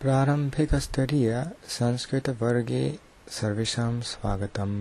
प्रारम्भिकस्तरीय संस्कृतवर्गे सर्वेषां स्वागतम्।